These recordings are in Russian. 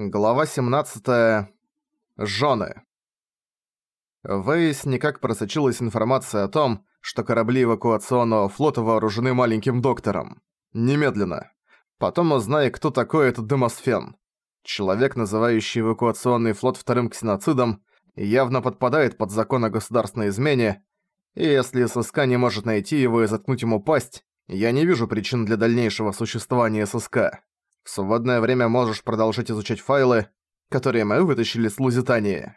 Глава 17. Жёны. В никак просочилась информация о том, что корабли эвакуационного флота вооружены маленьким доктором. Немедленно. Потом узнай, кто такой этот Демосфен. Человек, называющий эвакуационный флот вторым ксеноцидом, явно подпадает под закон о государственной измене, и если ССК не может найти его и заткнуть ему пасть, я не вижу причин для дальнейшего существования ССК. В свободное время можешь продолжать изучать файлы, которые мы вытащили с Лузитании.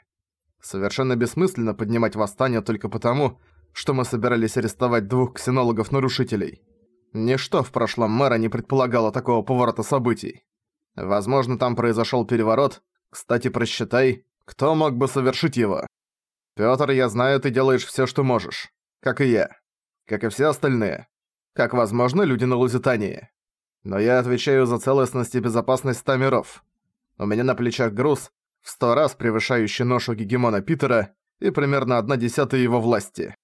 Совершенно бессмысленно поднимать восстание только потому, что мы собирались арестовать двух ксенологов-нарушителей. Ничто в прошлом мэра не предполагало такого поворота событий. Возможно, там произошёл переворот. Кстати, просчитай, кто мог бы совершить его. Пётр, я знаю, ты делаешь всё, что можешь. Как и я. Как и все остальные. Как, возможно, люди на Лузитании. Но я отвечаю за целостность и безопасность ста миров. У меня на плечах груз, в сто раз превышающий ношу гегемона Питера и примерно одна десятая его власти.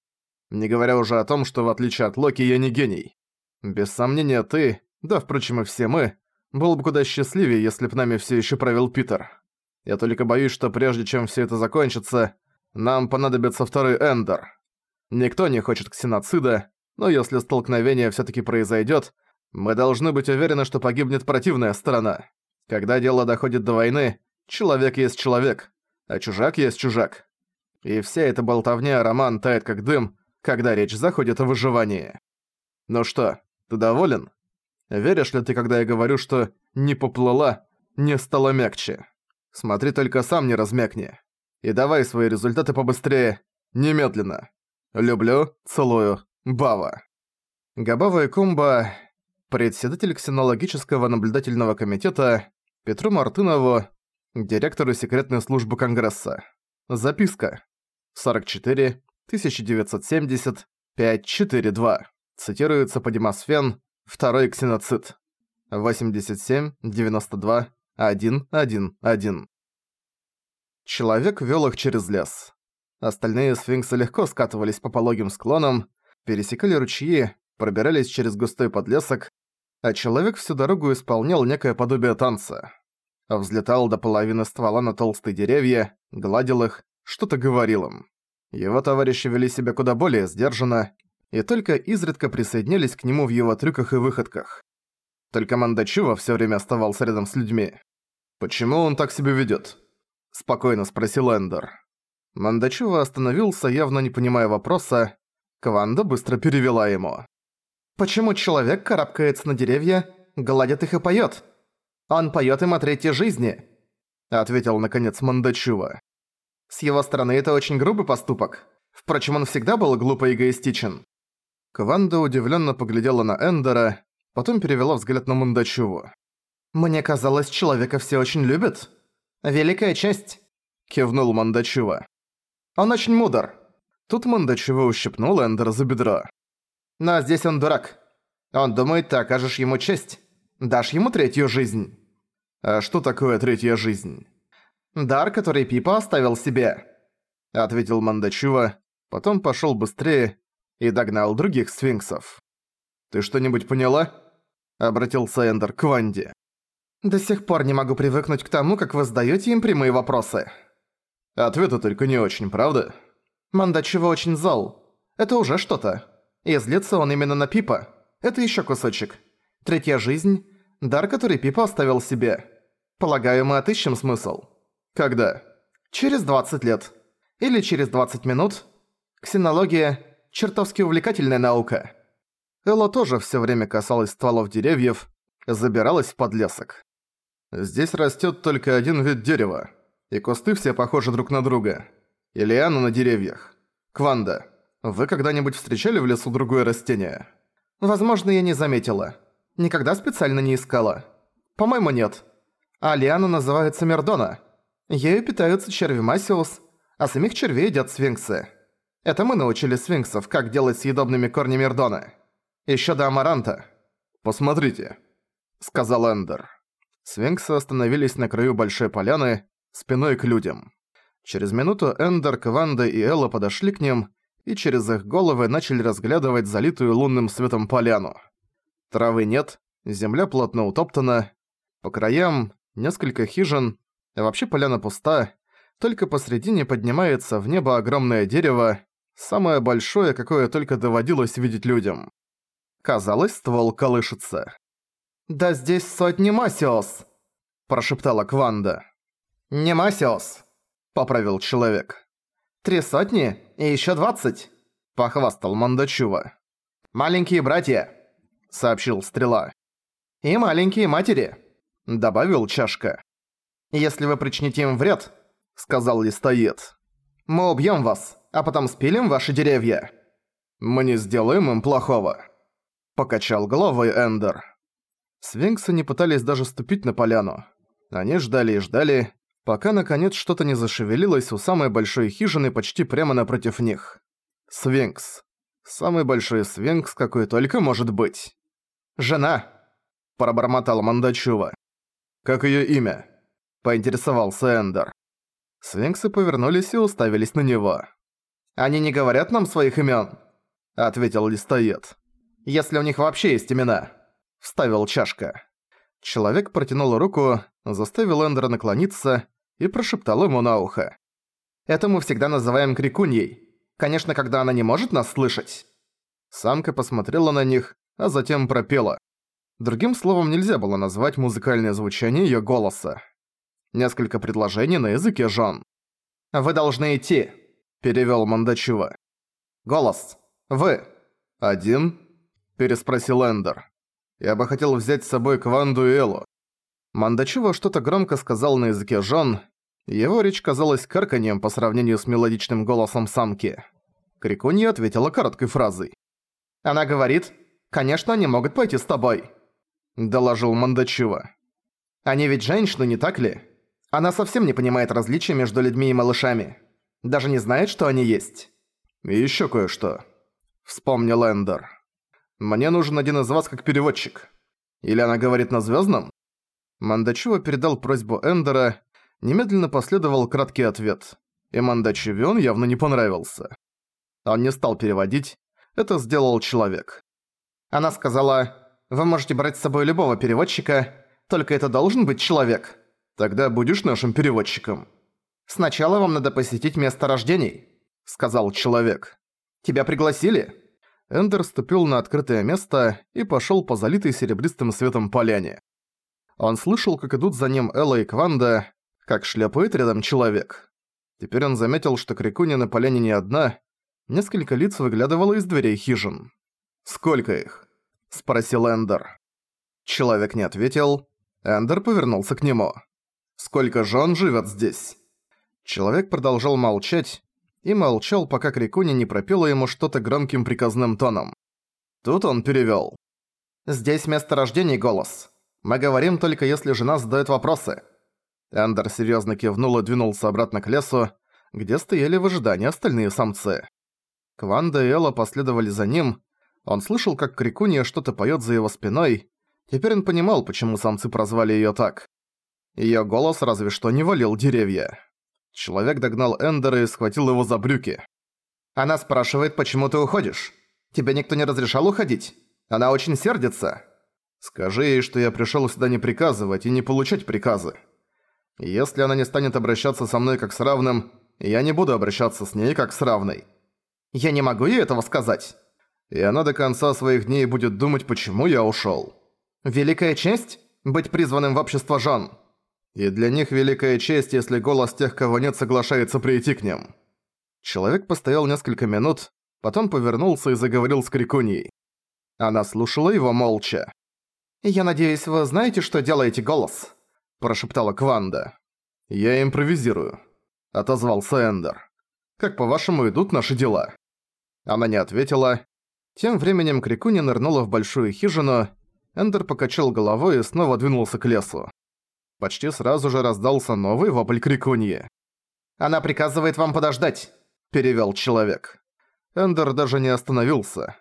Не говоря уже о том, что в отличие от Локи я не гений. Без сомнения ты, да впрочем и все мы, был бы куда счастливее, если б нами все еще правил Питер. Я только боюсь, что прежде чем все это закончится, нам понадобится второй Эндер. Никто не хочет ксеноцида, но если столкновение все таки произойдет, мы должны быть уверены, что погибнет противная сторона. Когда дело доходит до войны, человек есть человек, а чужак есть чужак. И вся эта болтовня роман тает как дым, когда речь заходит о выживании. Ну что, ты доволен? Веришь ли ты, когда я говорю, что не поплыла, не стала мягче? Смотри только сам не размякни. И давай свои результаты побыстрее, немедленно. Люблю, целую, Бава. Габава и Кумба председатель Ксенологического наблюдательного комитета Петру Мартынову, директору секретной службы Конгресса. Записка. 44 1970 542. Цитируется по Демосфен, второй ксеноцид. 87 92 111. Человек вёл их через лес. Остальные сфинксы легко скатывались по пологим склонам, пересекали ручьи, пробирались через густой подлесок, а человек всю дорогу исполнял некое подобие танца. Взлетал до половины ствола на толстые деревья, гладил их, что-то говорил им. Его товарищи вели себя куда более сдержанно, и только изредка присоединялись к нему в его трюках и выходках. Только Мандачува все время оставался рядом с людьми. «Почему он так себя ведет? спокойно спросил Эндер. Мандачува остановился, явно не понимая вопроса. Кванда быстро перевела ему. Почему человек карабкается на деревья, гладит их и поёт? Он поёт им о третьей жизни», — ответил наконец Мандачува. «С его стороны это очень грубый поступок. Впрочем, он всегда был глупо эгоистичен». Кванда удивлённо поглядела на Эндера, потом перевела взгляд на Мандачуву. «Мне казалось, человека все очень любят. Великая честь», — кивнул Мандачува. «Он очень мудр». Тут Мандачува ущипнул Эндера за бедро. Но здесь он дурак. Он думает, ты окажешь ему честь. Дашь ему третью жизнь. А что такое третья жизнь? Дар, который Пипа оставил себе. Ответил Мандачува, потом пошёл быстрее и догнал других сфинксов. «Ты что-нибудь поняла?» Обратился Эндер к Ванде. «До сих пор не могу привыкнуть к тому, как вы задаёте им прямые вопросы». Ответы только не очень, правда? Мандачива очень зол. Это уже что-то. И злится он именно на Пипа. Это ещё кусочек. Третья жизнь – дар, который Пипа оставил себе. Полагаю, мы отыщем смысл. Когда? Через 20 лет. Или через 20 минут. Ксенология – чертовски увлекательная наука. Элла тоже всё время касалась стволов деревьев, забиралась в подлесок. Здесь растёт только один вид дерева, и кусты все похожи друг на друга. И лианы на деревьях. Кванда. Вы когда-нибудь встречали в лесу другое растение? Возможно, я не заметила. Никогда специально не искала. По-моему, нет. А лиана называется Мердона. Ею питаются черви Масиус, а самих червей едят сфинксы. Это мы научили сфинксов, как делать съедобными корни Мердона. Ещё до Амаранта. «Посмотрите», — сказал Эндер. Сфинксы остановились на краю большой поляны, спиной к людям. Через минуту Эндер, Кванда и Элла подошли к ним и через их головы начали разглядывать залитую лунным светом поляну. Травы нет, земля плотно утоптана, по краям несколько хижин, Вообще поляна пуста, только посредине поднимается в небо огромное дерево, самое большое, какое только доводилось видеть людям. Казалось, ствол колышется. «Да здесь сотни Масиос!» – прошептала Кванда. «Не Масиос!» – поправил человек. «Три сотни и еще двадцать!» – похвастал Мандачува. «Маленькие братья!» – сообщил Стрела. «И маленькие матери!» – добавил Чашка. «Если вы причините им вред, – сказал Листоед, – мы убьем вас, а потом спилим ваши деревья». «Мы не сделаем им плохого», – покачал головой Эндер. Свинксы не пытались даже ступить на поляну. Они ждали и ждали, пока наконец что-то не зашевелилось у самой большой хижины почти прямо напротив них. Свинкс. Самый большой свинкс, какой только может быть. «Жена!» – пробормотал Мандачува. «Как её имя?» – поинтересовался Эндер. Свинксы повернулись и уставились на него. «Они не говорят нам своих имён?» – ответил Листоед. «Если у них вообще есть имена». – вставил чашка. Человек протянул руку, заставил Эндера наклониться и прошептал ему на ухо. «Это мы всегда называем крикуньей. Конечно, когда она не может нас слышать». Самка посмотрела на них, а затем пропела. Другим словом нельзя было назвать музыкальное звучание её голоса. Несколько предложений на языке Жан. «Вы должны идти», – перевёл Мандачува. «Голос. Вы». «Один?» – переспросил Эндер. Я бы хотел взять с собой Кванду и Элу». Мандачува что-то громко сказал на языке Жан. Его речь казалась карканьем по сравнению с мелодичным голосом самки. Крикунья ответила короткой фразой. «Она говорит, конечно, они могут пойти с тобой», – доложил Мандачува. «Они ведь женщины, не так ли? Она совсем не понимает различия между людьми и малышами. Даже не знает, что они есть». «И ещё кое-что», – вспомнил Эндер. Мне нужен один из вас как переводчик. Или она говорит на звездном? Мандачува передал просьбу Эндера, немедленно последовал краткий ответ. И Мандачеве он явно не понравился. Он не стал переводить, это сделал человек. Она сказала, «Вы можете брать с собой любого переводчика, только это должен быть человек. Тогда будешь нашим переводчиком». «Сначала вам надо посетить место рождений», — сказал человек. «Тебя пригласили?» Эндер ступил на открытое место и пошёл по залитой серебристым светом поляне. Он слышал, как идут за ним Элла и Кванда, как шляпает рядом человек. Теперь он заметил, что Крикуни на поляне не одна, несколько лиц выглядывало из дверей хижин. «Сколько их?» – спросил Эндер. Человек не ответил. Эндер повернулся к нему. «Сколько жен живет здесь?» Человек продолжал молчать, и молчал, пока Крикуни не пропела ему что-то громким приказным тоном. Тут он перевёл. «Здесь место рождения голос. Мы говорим только если жена задает вопросы». Эндер серьёзно кивнул и двинулся обратно к лесу, где стояли в ожидании остальные самцы. Кванда и Элла последовали за ним. Он слышал, как Крикуния что-то поёт за его спиной. Теперь он понимал, почему самцы прозвали её так. Её голос разве что не валил деревья. Человек догнал Эндера и схватил его за брюки. «Она спрашивает, почему ты уходишь? Тебе никто не разрешал уходить? Она очень сердится». «Скажи ей, что я пришёл сюда не приказывать и не получать приказы. Если она не станет обращаться со мной как с равным, я не буду обращаться с ней как с равной». «Я не могу ей этого сказать». И она до конца своих дней будет думать, почему я ушёл. «Великая честь? Быть призванным в общество Жан?» И для них великая честь, если голос тех, кого нет, соглашается прийти к ним. Человек постоял несколько минут, потом повернулся и заговорил с Крикуньей. Она слушала его молча. «Я надеюсь, вы знаете, что делаете голос?» – прошептала Кванда. «Я импровизирую», – отозвался Эндер. «Как, по-вашему, идут наши дела?» Она не ответила. Тем временем Крикуни нырнула в большую хижину, Эндер покачал головой и снова двинулся к лесу. Почти сразу же раздался новый вопль крикуньи. «Она приказывает вам подождать», – перевёл человек. Эндер даже не остановился.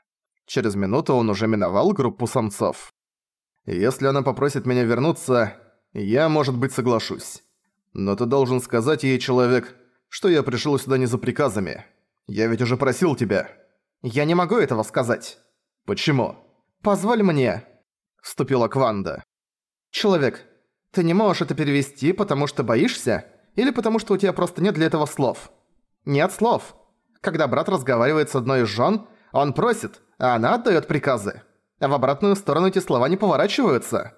Через минуту он уже миновал группу самцов. «Если она попросит меня вернуться, я, может быть, соглашусь. Но ты должен сказать ей, человек, что я пришёл сюда не за приказами. Я ведь уже просил тебя». «Я не могу этого сказать». «Почему?» «Позволь мне», – вступила Кванда. «Человек, Ты не можешь это перевести, потому что боишься? Или потому что у тебя просто нет для этого слов? Нет слов. Когда брат разговаривает с одной из жен, он просит, а она отдает приказы. А в обратную сторону эти слова не поворачиваются.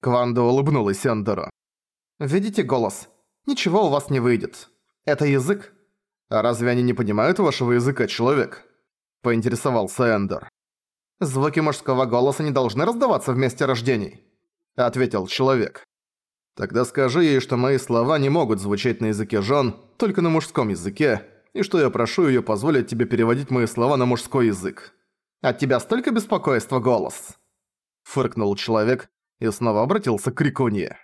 Кванда улыбнулась Эндеру. «Видите голос? Ничего у вас не выйдет. Это язык». «А разве они не понимают вашего языка, человек?» Поинтересовался Эндер. «Звуки мужского голоса не должны раздаваться в месте рождений», ответил человек. «Тогда скажи ей, что мои слова не могут звучать на языке жен, только на мужском языке, и что я прошу её позволить тебе переводить мои слова на мужской язык». «От тебя столько беспокойства, голос!» Фыркнул человек и снова обратился к Крикунье.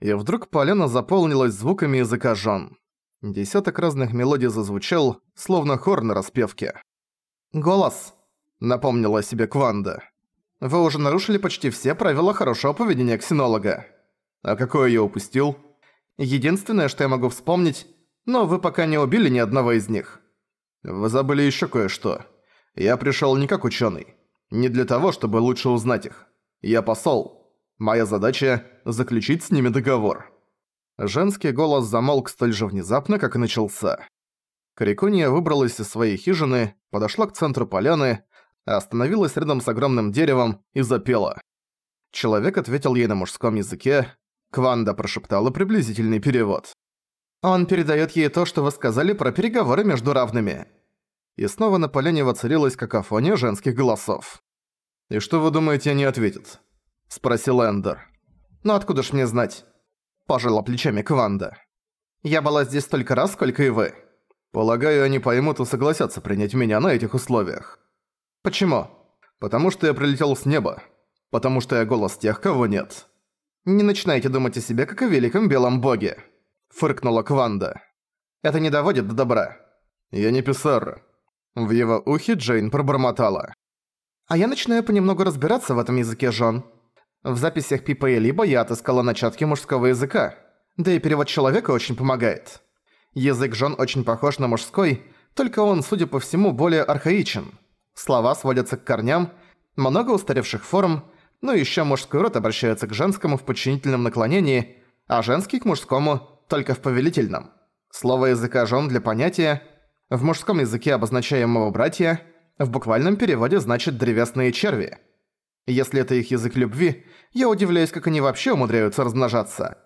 И вдруг полено заполнилось звуками языка жен. Десяток разных мелодий зазвучал, словно хор на распевке. «Голос!» — напомнила себе Кванда. «Вы уже нарушили почти все правила хорошего поведения ксенолога». «А какое я упустил?» «Единственное, что я могу вспомнить, но вы пока не убили ни одного из них». «Вы забыли ещё кое-что. Я пришёл не как учёный. Не для того, чтобы лучше узнать их. Я посол. Моя задача – заключить с ними договор». Женский голос замолк столь же внезапно, как и начался. Крикония выбралась из своей хижины, подошла к центру поляны, остановилась рядом с огромным деревом и запела. Человек ответил ей на мужском языке, Кванда прошептала приблизительный перевод. «Он передает ей то, что вы сказали про переговоры между равными». И снова на поляне воцарилась какофония женских голосов. «И что вы думаете, они ответят?» – спросил Эндер. «Ну откуда ж мне знать?» – пожала плечами Кванда. «Я была здесь столько раз, сколько и вы». «Полагаю, они поймут и согласятся принять меня на этих условиях». «Почему?» «Потому что я прилетел с неба. Потому что я голос тех, кого нет». «Не начинайте думать о себе, как о великом белом боге», — фыркнула Кванда. «Это не доводит до добра». «Я не писар». В его ухе Джейн пробормотала. «А я начинаю понемногу разбираться в этом языке жен. В записях Пипа и Либо я отыскала начатки мужского языка, да и перевод человека очень помогает. Язык жен очень похож на мужской, только он, судя по всему, более архаичен. Слова сводятся к корням, много устаревших форм, но еще мужской род обращается к женскому в подчинительном наклонении, а женский к мужскому только в повелительном. Слово языка жен для понятия в мужском языке обозначаемого братья в буквальном переводе значит «древесные черви». Если это их язык любви, я удивляюсь, как они вообще умудряются размножаться.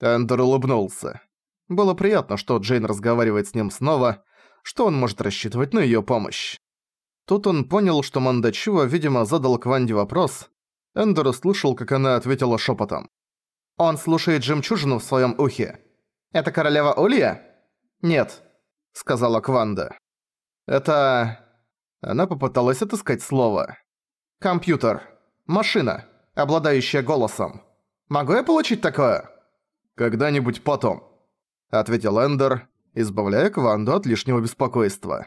Эндер улыбнулся. Было приятно, что Джейн разговаривает с ним снова, что он может рассчитывать на её помощь. Тут он понял, что Мандачува, видимо, задал Кванде вопрос. Эндер услышал, как она ответила шепотом. «Он слушает жемчужину в своем ухе. Это королева Улья?» «Нет», — сказала Кванда. «Это...» Она попыталась отыскать слово. «Компьютер. Машина, обладающая голосом. Могу я получить такое?» «Когда-нибудь потом», — ответил Эндер, избавляя Кванду от лишнего беспокойства.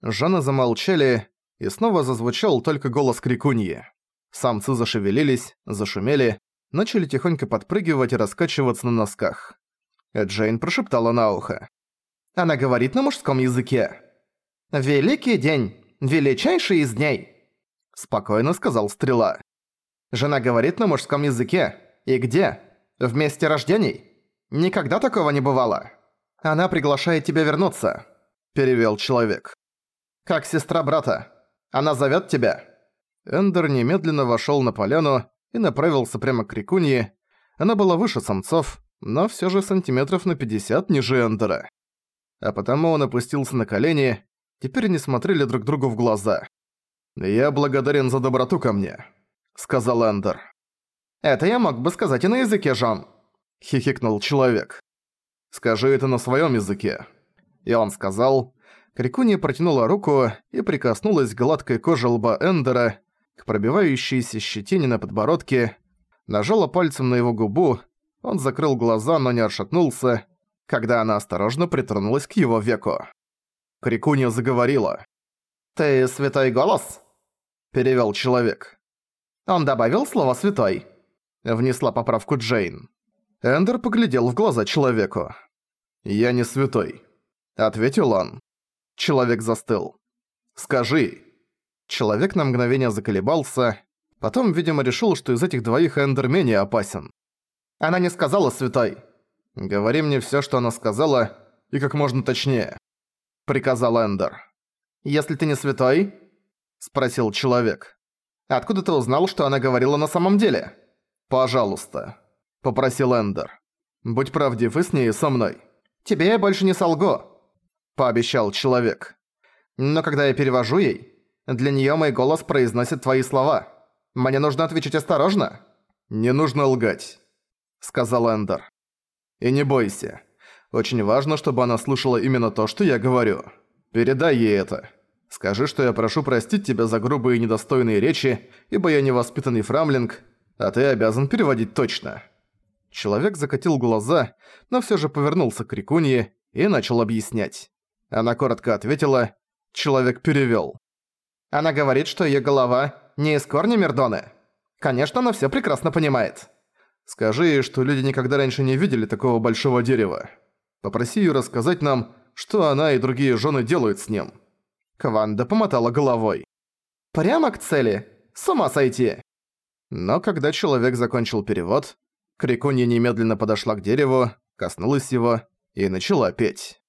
Жены замолчали, и снова зазвучал только голос крикуньи. Самцы зашевелились, зашумели, начали тихонько подпрыгивать и раскачиваться на носках. Джейн прошептала на ухо. «Она говорит на мужском языке». «Великий день! Величайший из дней!» Спокойно сказал Стрела. «Жена говорит на мужском языке. И где? В месте рождений? Никогда такого не бывало. Она приглашает тебя вернуться», — перевел человек. «Как сестра брата. Она зовёт тебя». Эндер немедленно вошёл на поляну и направился прямо к Рикуньи. Она была выше самцов, но всё же сантиметров на 50 ниже Эндера. А потому он опустился на колени, теперь они смотрели друг другу в глаза. «Я благодарен за доброту ко мне», — сказал Эндер. «Это я мог бы сказать и на языке Жан», — хихикнул человек. «Скажи это на своём языке». И он сказал... Крикунья протянула руку и прикоснулась к гладкой коже лба Эндера, к пробивающейся щетине на подбородке, нажала пальцем на его губу, он закрыл глаза, но не отшатнулся, когда она осторожно притронулась к его веку. Крикунья заговорила. «Ты святой голос?» – перевёл человек. «Он добавил слово «святой»?» – внесла поправку Джейн. Эндер поглядел в глаза человеку. «Я не святой», – ответил он. Человек застыл. «Скажи». Человек на мгновение заколебался, потом, видимо, решил, что из этих двоих Эндер менее опасен. Она не сказала святой. Говори мне всё, что она сказала, и как можно точнее. Приказал Эндер. Если ты не святой? Спросил человек. Откуда ты узнал, что она говорила на самом деле? Пожалуйста. Попросил Эндер. Будь правдив и с ней и со мной. Тебе я больше не солгу. Пообещал человек. Но когда я перевожу ей, для неё мой голос произносит твои слова. Мне нужно отвечать осторожно. Не нужно лгать сказал Эндер. «И не бойся. Очень важно, чтобы она слушала именно то, что я говорю. Передай ей это. Скажи, что я прошу простить тебя за грубые недостойные речи, ибо я невоспитанный фрамлинг, а ты обязан переводить точно». Человек закатил глаза, но всё же повернулся к Рикунье и начал объяснять. Она коротко ответила, человек перевёл. «Она говорит, что её голова не из корня Мердоны. Конечно, она всё прекрасно понимает». Скажи ей, что люди никогда раньше не видели такого большого дерева. Попроси её рассказать нам, что она и другие жены делают с ним». Кванда помотала головой. «Прямо к цели? С ума сойти!» Но когда человек закончил перевод, Крикунья немедленно подошла к дереву, коснулась его и начала петь.